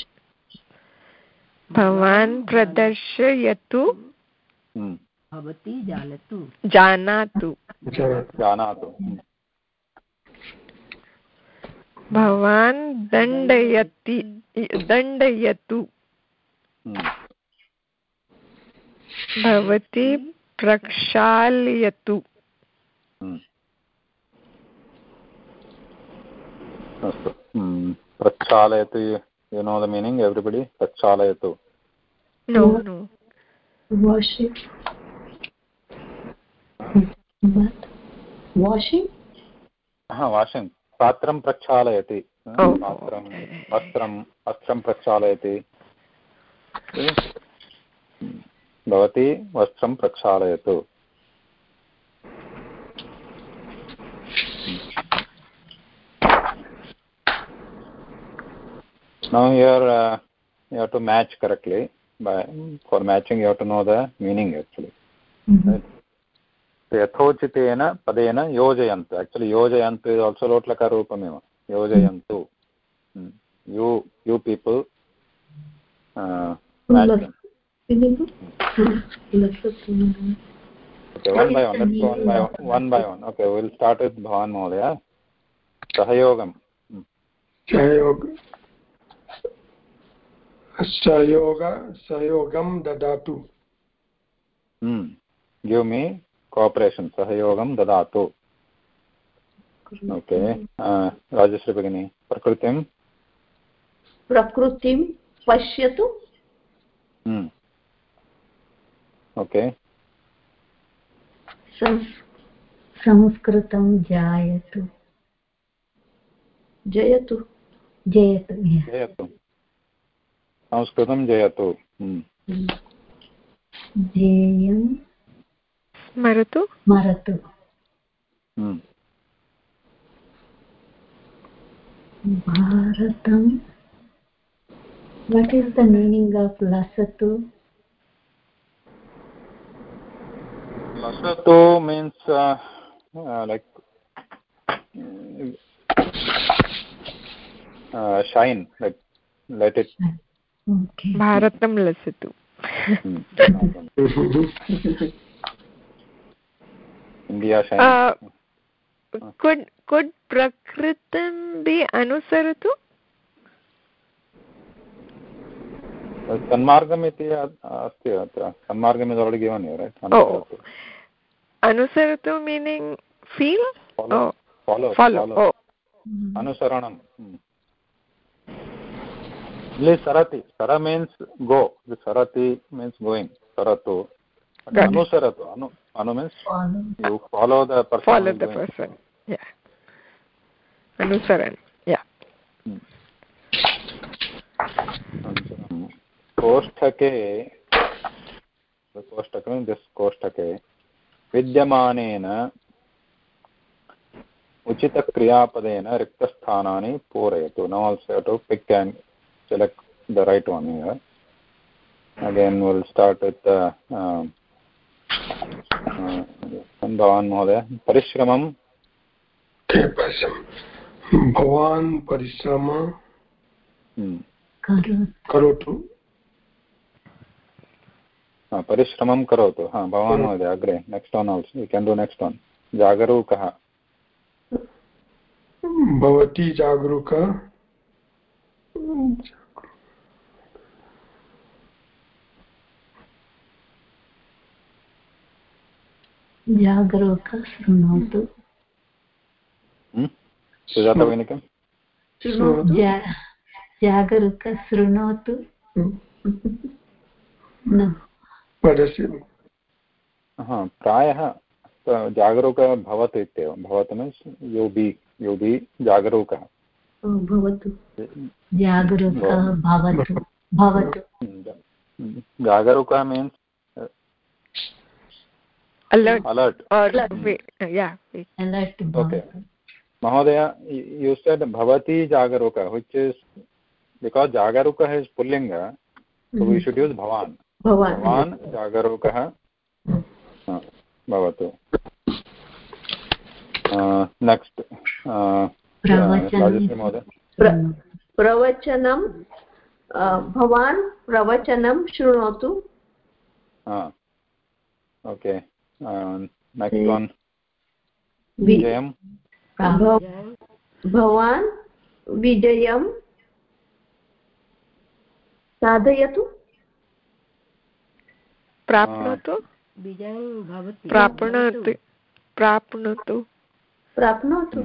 भवान् प्रदर्शयतु। हम्म। भवती जानातु जानातु जानातु भवान् दण्डयति दण्डयतु हम्म। भवती प्रक्षालयतु हम्म। अस्तु प्रक्षालयतु you know the meaning everybody prachalayatu no no washing हा वाशिङ्ग् पात्रं प्रक्षालयति पात्रं वस्त्रं वस्त्रं प्रक्षालयति भवती वस्त्रं प्रक्षालयतु now here uh, you have to match correctly by for matching you have to know the meaning actually mm -hmm. right? यथोचितेन पदेन योजयन्तु। आक्चुलि योजयन्तु इस् आल्सो लोट्लकाररूपमेव। योजयन्तु। You you people bhavan mohdaya सहयोगं सहयोग सहयोग सहयोगं ददातु गिव् मी कोपरेशन् सहयोगं ददातु। ओके राजश्री भगिनी प्रकृतिं? प्रकृतिं पश्यतु। ओके संस्कृतं जायतु। जयतु। जयतु जयतु। संस्कृतं जयतु। ध्येयं मरतु मरतु भारतं what is the meaning of लसतु लसतु मीन्स् लैक् शैन् भारतं लसतु कुड् कुड् प्रकृतं बि अनुसरतु सन्मार्गम् इति अस्ति अत्र सन्मार्गम् is already given you right अनुसरतु meaning feel follow अनुसरणं sara means go. The sarati means going. Saratu. Anusaratu. Anu means you follow the person follow the person yeah anusaran yeah कोष्ठके कोष्ठके दिस् कोष्ठके विद्यमानेन उचितक्रियापदेन रिक्तस्थानानि पूरयतु also have to pick and select the right one here again we'll start with the uh, uh, भवान् महोदय परिश्रमं? भवान् परिश्रम करोतु। परिश्रमं करोतु। हा भवान् महोदय अग्रे next one also you can do next one जागरूकः। भवती जागरूक। जागरूक शृणोतु सुजाता जागरूक शृणोतु प्रायः जागरूकः भवतु इत्येव भवतु मीन्स् यु बि यु बि जागरूकः भवतु जागरूकः भवतु भवतु जागरूकः means alert alert alert wait yeah wait alert okay mahodaya you said bhavati jagaruka which is because jagaruka is pullinga so we should use bhavan bhavan, भवान् जागरूकः भवतु नेक्स्ट् राजश्री महोदय प्रवचनं भवान् प्रवचनं शृणोतु ओके नेक्स्ट् वन् विजयं भवान् विजयं साधयतु प्राप्नोतु। प्राप्नोतु। प्राप्नोतु। प्राप्नोतु.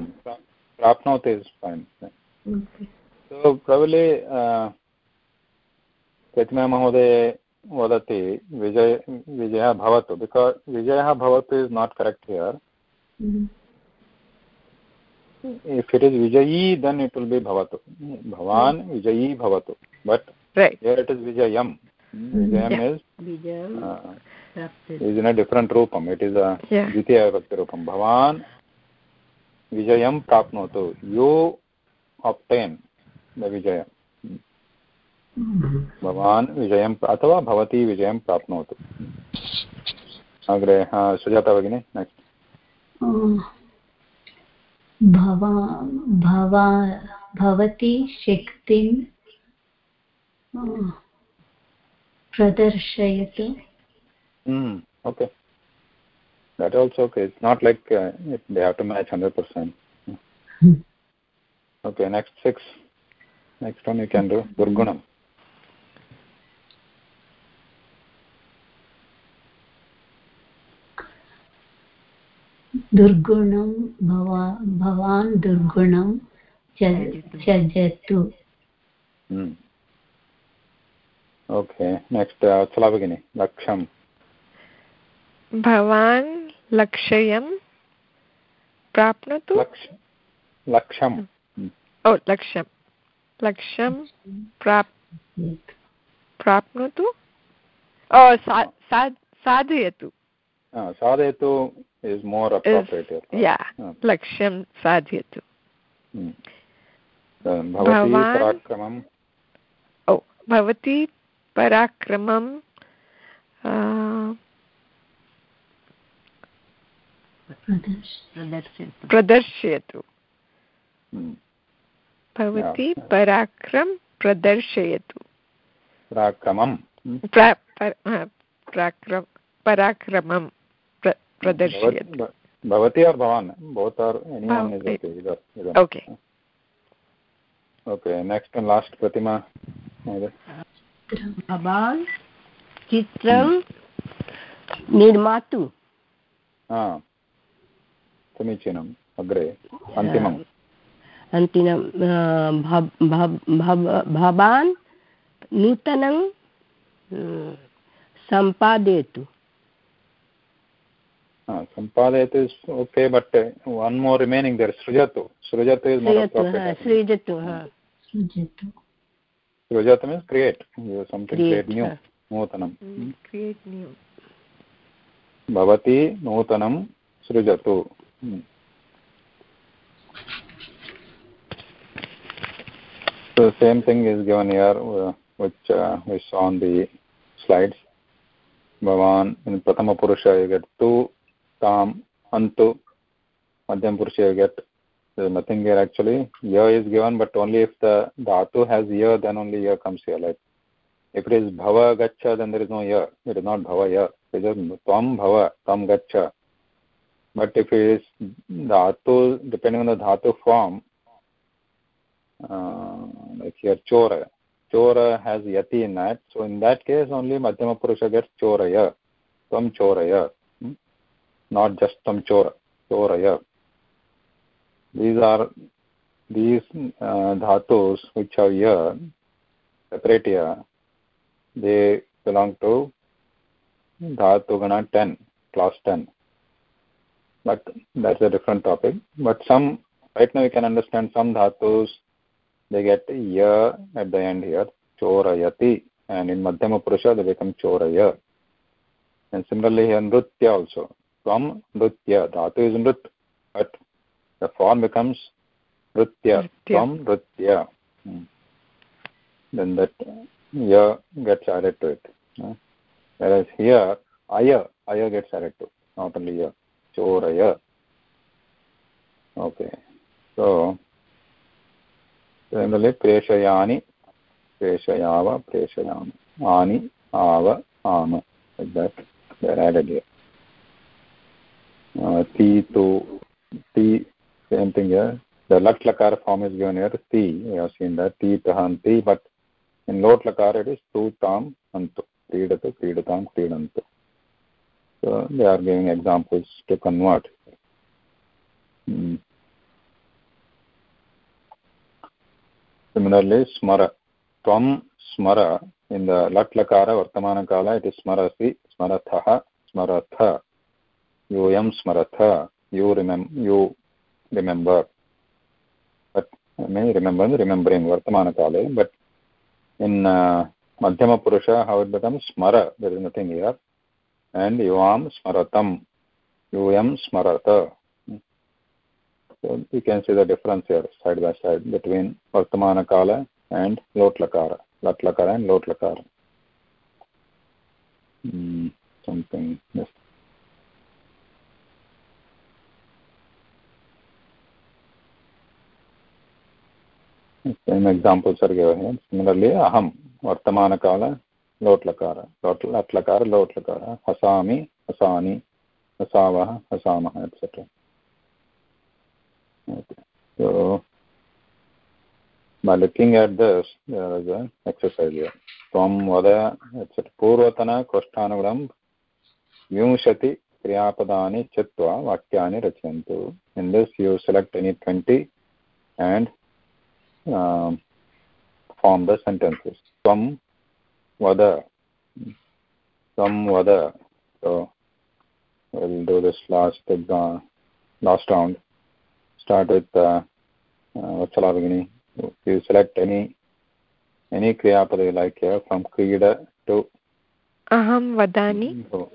प्राप्नोति इस् फैन् सो प्रबले प्रतिमा महोदय वदति विजय विजयः भवतु बिकास् विजयः भवतु is not correct here if it is vijayi then it will be bhavatu bhavan vijayi bhavatu but right here it is vijayam vijayam yeah. is vijayam uh, is in a different roopam it is a yeah. dvitiya vibhakti roopam bhavan vijayam prapnotu you obtain the vijayam भवान् विजयम् अथवा भवती विजयं प्राप्नोतु अग्रे सुजाता भगिनी नेक्स्ट् भवा भवा भवती शक्तिं प्रदर्शयतु okay that also okay it's not like uh, they have to match 100% hmm. okay next six next one you can do durgunam दुर्गुणं भवा भवान् दुर्गुणं त्यजतु। ओके नेक्स्ट् वत्सला भगिनि लक्ष्यं भवान् लक्ष्यं प्राप्नोतु। लक्ष्यम्। ओ लक्ष्यं लक्ष्यं प्राप् प्राप्नोतु। ओ साधयतु। साधयतु yeah uh. laksham sadhyatu hmm. bhavati parakramam oh bhavati parakramam uh, प्रदर्शयतु भवती पराक्रम प्रदर्शयतु पराक्रमं पराक्रमं प्रदर्शयतु भवती और भवान् okay next and last pratima भवान् चित्रं निर्मातु समीचीनम् अग्रे अन्तिमम् अन्तिमं भवान् नूतनं सम्पादयतु संपादयतु okay but one more remaining there सृजतु सृजतु सृजतु सृजतु मीन्स् क्रियेट् न्यू नूतनं भवती नूतनं सृजतु same thing is given your which is on the slides भवान् प्रथमपुरुष to tam antu madhyam purusha you get there's nothing here actually ya is given but only if the dhatu has ya then only ya comes here like if it is bhava gaccha then there is no ya it is not bhava ya it is tvam bhava tam gaccha but if it is dhatu depending on the dhatu form uh, like here chora chora has yati in that so in that case only madhyama purusha gets choraya tvam choraya hmm? Not just tam chora choraya. These are these uh, dhatus which are here separate here they belong to dhatu gana 10 class 10 but that's a different topic. But some right now you can understand some dhatus they get ya at the end here chorayati. And in madhyama purusha they become choraya. And similarly here nritya also from nritya dhatu is nrit but the form becomes nritya from nritya hmm. then that ya gets added to it whereas here aya aya gets added to not only ya choraya okay so similarly preshayani preshayava preshayam ani ava ama like that they're added here uh, ti to ti same thing here the lat lakar form is given here ti we have seen that ti tahanti but in lot lakar it is tu tam antu क्रीडतु क्रीडतां क्रीडन्तु so they are giving examples to convert hmm. similarly smara tvam smara in the lat lakara vartamana kala it is smarasi smarathah smaratha am smaratha you remember you remember but may remember remembering vartamana kale but in uh, madhyama purusha how it becomes smara there is nothing here and yuam smaratam yum smarata so you can see the difference here side by side between vartamana kala and lot lakara and lot lakara hmm, something yes examples are given here similarly aham वर्तमानकाल लोट्लकार लोट् लट्लकार लोट्लकार हसामि हसानि हसावः हसामः etc okay so by looking at this there is an exercise here त्वं वद etc पूर्वतनकोष्ठानुगुणं विंशति क्रियापदानि चित्वा वाक्यानि रचयन्तु this you select any 20 and um, form the sentences. Tvam vada tvam vada so we'll do this last uh, last round. Start with uh, uh, Vatsala Bhagini. You select any any kriya pada you like here from krida to aham vadani. So,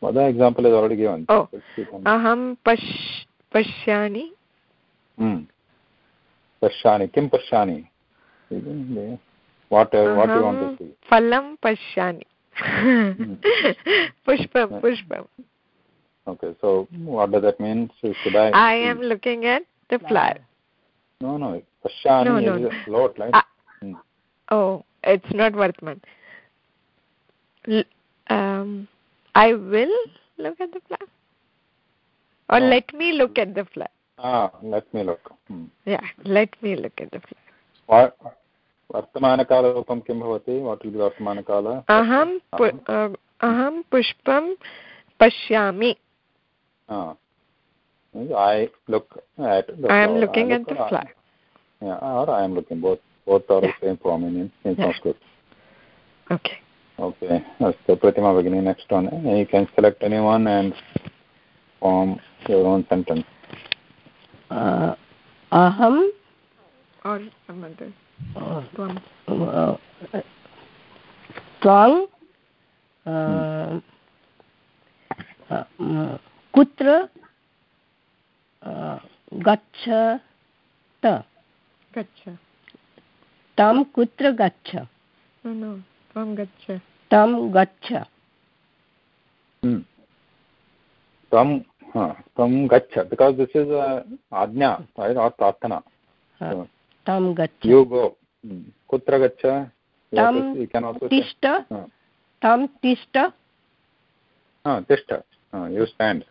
vada example is already given. Oh aham pash pashyani hmm kim pashyani what uh, what you want to see? phalam pashyani pushpam pushpam okay so what does that mean? So should i i am looking at the flower. No no pashyani no, no, is no. lot right? uh, hmm. oh it's not vartman L um i will look at the flower? Or oh. let me look at the flower ah let me look hmm. yeah let me look at the flower वर्तमानकालरूपं किं भवति वाट् विल् वर्तमानकाल अहं अहं पुष्पं पश्यामि I look at the I am looking at the flower. Yeah, or I am looking both both are yeah. the same form in in yeah. Sanskrit. Okay. Okay. So Pratima Bhagini, next one. You can select anyone and form your own sentence. Other त्वं कुत्र गच्छ गच्छ। तं कुत्र गच्छ? त्वं गच्छ। तं गच्छ। त्वं त्वं गच्छ बिकास् दिस् इस् आज्ञा प्रार्थना. तं गच्छ. यु गो कुत्र गच्छ? तं तिष्ठ तं तिष्ठ. तिष्ठ. यु स्टाण्ड्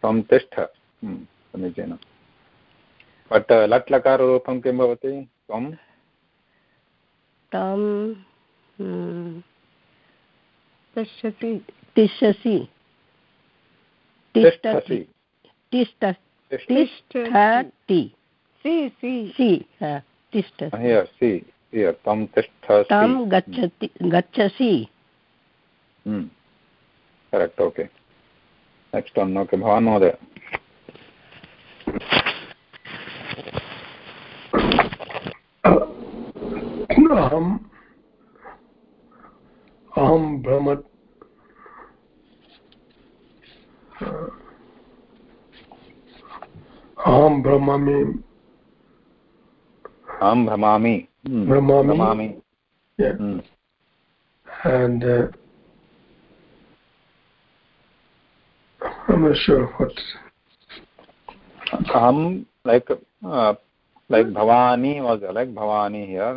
त्वं तिष्ठ. समीचीनं. बट् लट् लकाररूपं किं भवति? त्वं तं तिष्ठसि. तिष्ठसि. तिष्ठति सि सि सि तिष्ठति here see here tam tisthasi tam gachati gachasi hmm correct okay next one okay bhavan mohoday अहम् अहं भ्रम अहं भ्रमामि। अहं भ्रमामि। भ्रमामि। And hmm. uh, अहं लैक् लैक् uh, भवानी वाज् लैक् भवानी हियर्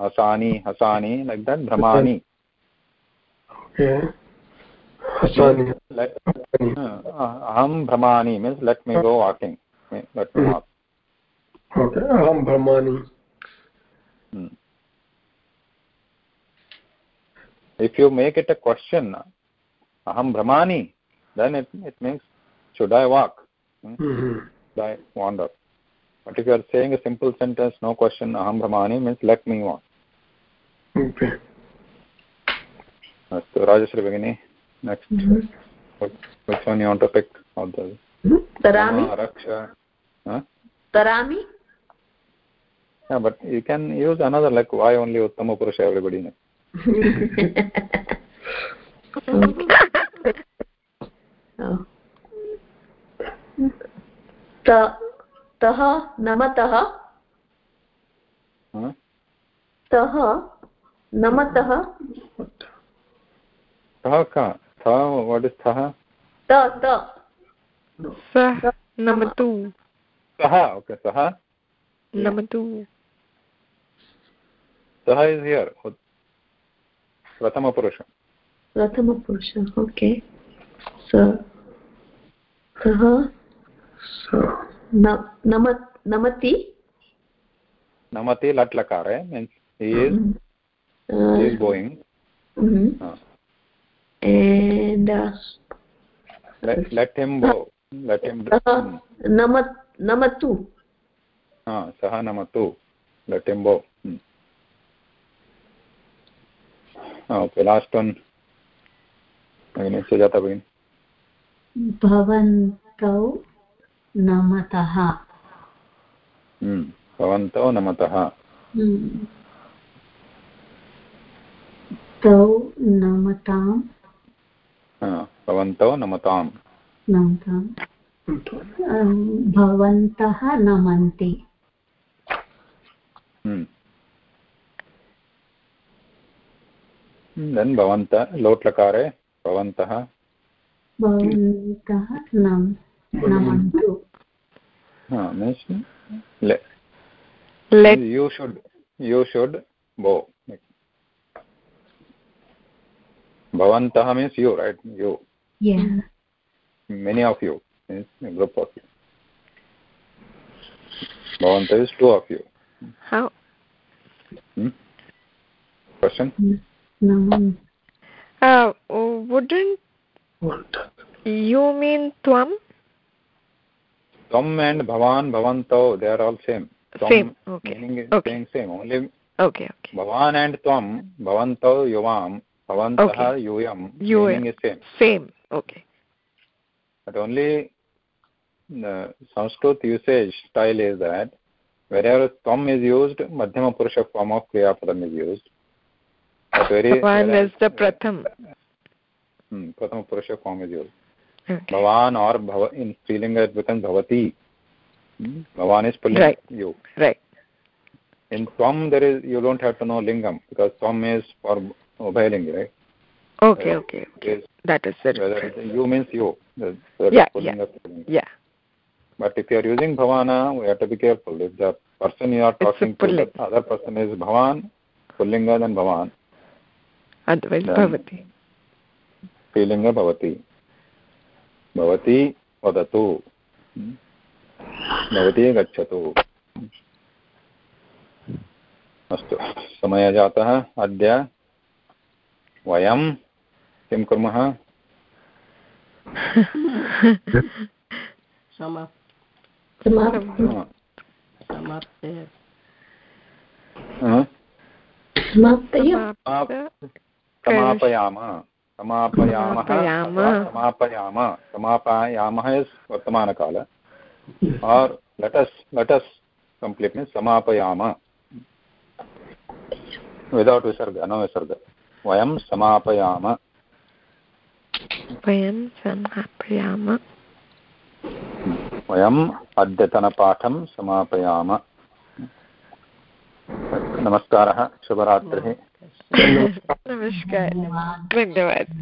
हसानि हसानि लैक् दट् भ्रमाणि अहं भ्रमाणि मीन्स् लेट् मी गो वाकिङ्ग् लेट् मी अहं भ्रमाणि if you make it a question अहं भ्रमाणि then it it means should I walk I wonder but if you are saying a simple sentence no question अहं भ्रमाणि मीन्स् लेट् मी वाक् अस्तु राजश्री भगिनी अस्तु राजश्री भगिनी next which one you want to pick of the tarami raksha huh? tarami yeah but you can use another like why only uttama purusha everybody knows तः नमतः तः नमतः का सः वाट् इस् सः त त सः नमतु। सः ओके सः नमतु। सः इस् हियर् प्रथमपुरुष प्रथमपुरुष ओके सः नमति नमति। लट् लकारे means he is he and uh, let, let him go let him uh, namat namatu ha saha namatu let him go hmm. okay last one भगिनी सुजाता भगिनी भवन्तौ नमतः भवन्तौ नमतः तौ नमताम् भवन्तौ नमताम्। नमताम्। भवन्तः नमन्ति। देन् भवन्त लोट्लकारे भवन्तः। भवन्तः नमन्तु। you should you should bow bhavantah means you right? You. Yeah. Many of you means a group of you. Bhavantah is two of you. How? Hmm? question? No. Uh wouldn't you mean tvam? Tvam and bhavan bhavantau they are all same. Tvam same. Okay. meaning okay. saying same. Only okay okay. Bhavan and tvam bhavantau yuvam bhavantah okay. usage style is that wherever tvam is used madhyama purusha form of kriya padam is used but very bhavan is the pratham hmm prathama purusha form is used okay. bhavan or bhava in strilinga it becomes bhavati hmm? bhavan is pulling right. you right in tvam there is you don't have to know lingam because tvam is for ubhayalinga right okay uh, okay okay that is it you means you the, the yeah yeah. yeah but if you are using bhavana we have to be careful if the person you are talking to the other person is bhavan pullinga then bhavan otherwise bhavati स्त्रीलिङ्ग भवति भवती वदतु भवती गच्छतु अस्तु समयः जातः अद्य वयं किं कुर्मः? समापयामः। वर्तमानकाल। आर् लटस् लटस् कम्प्लीट् मीन्स् समापयाम। विदौट् विसर्ग अनविसर्ग वयं समापयाम। वयं समापयाम। वयम् अद्यतनपाठं समापयाम। नमस्कारः शुभरात्रिः। नमस्कार। धन्यवाद।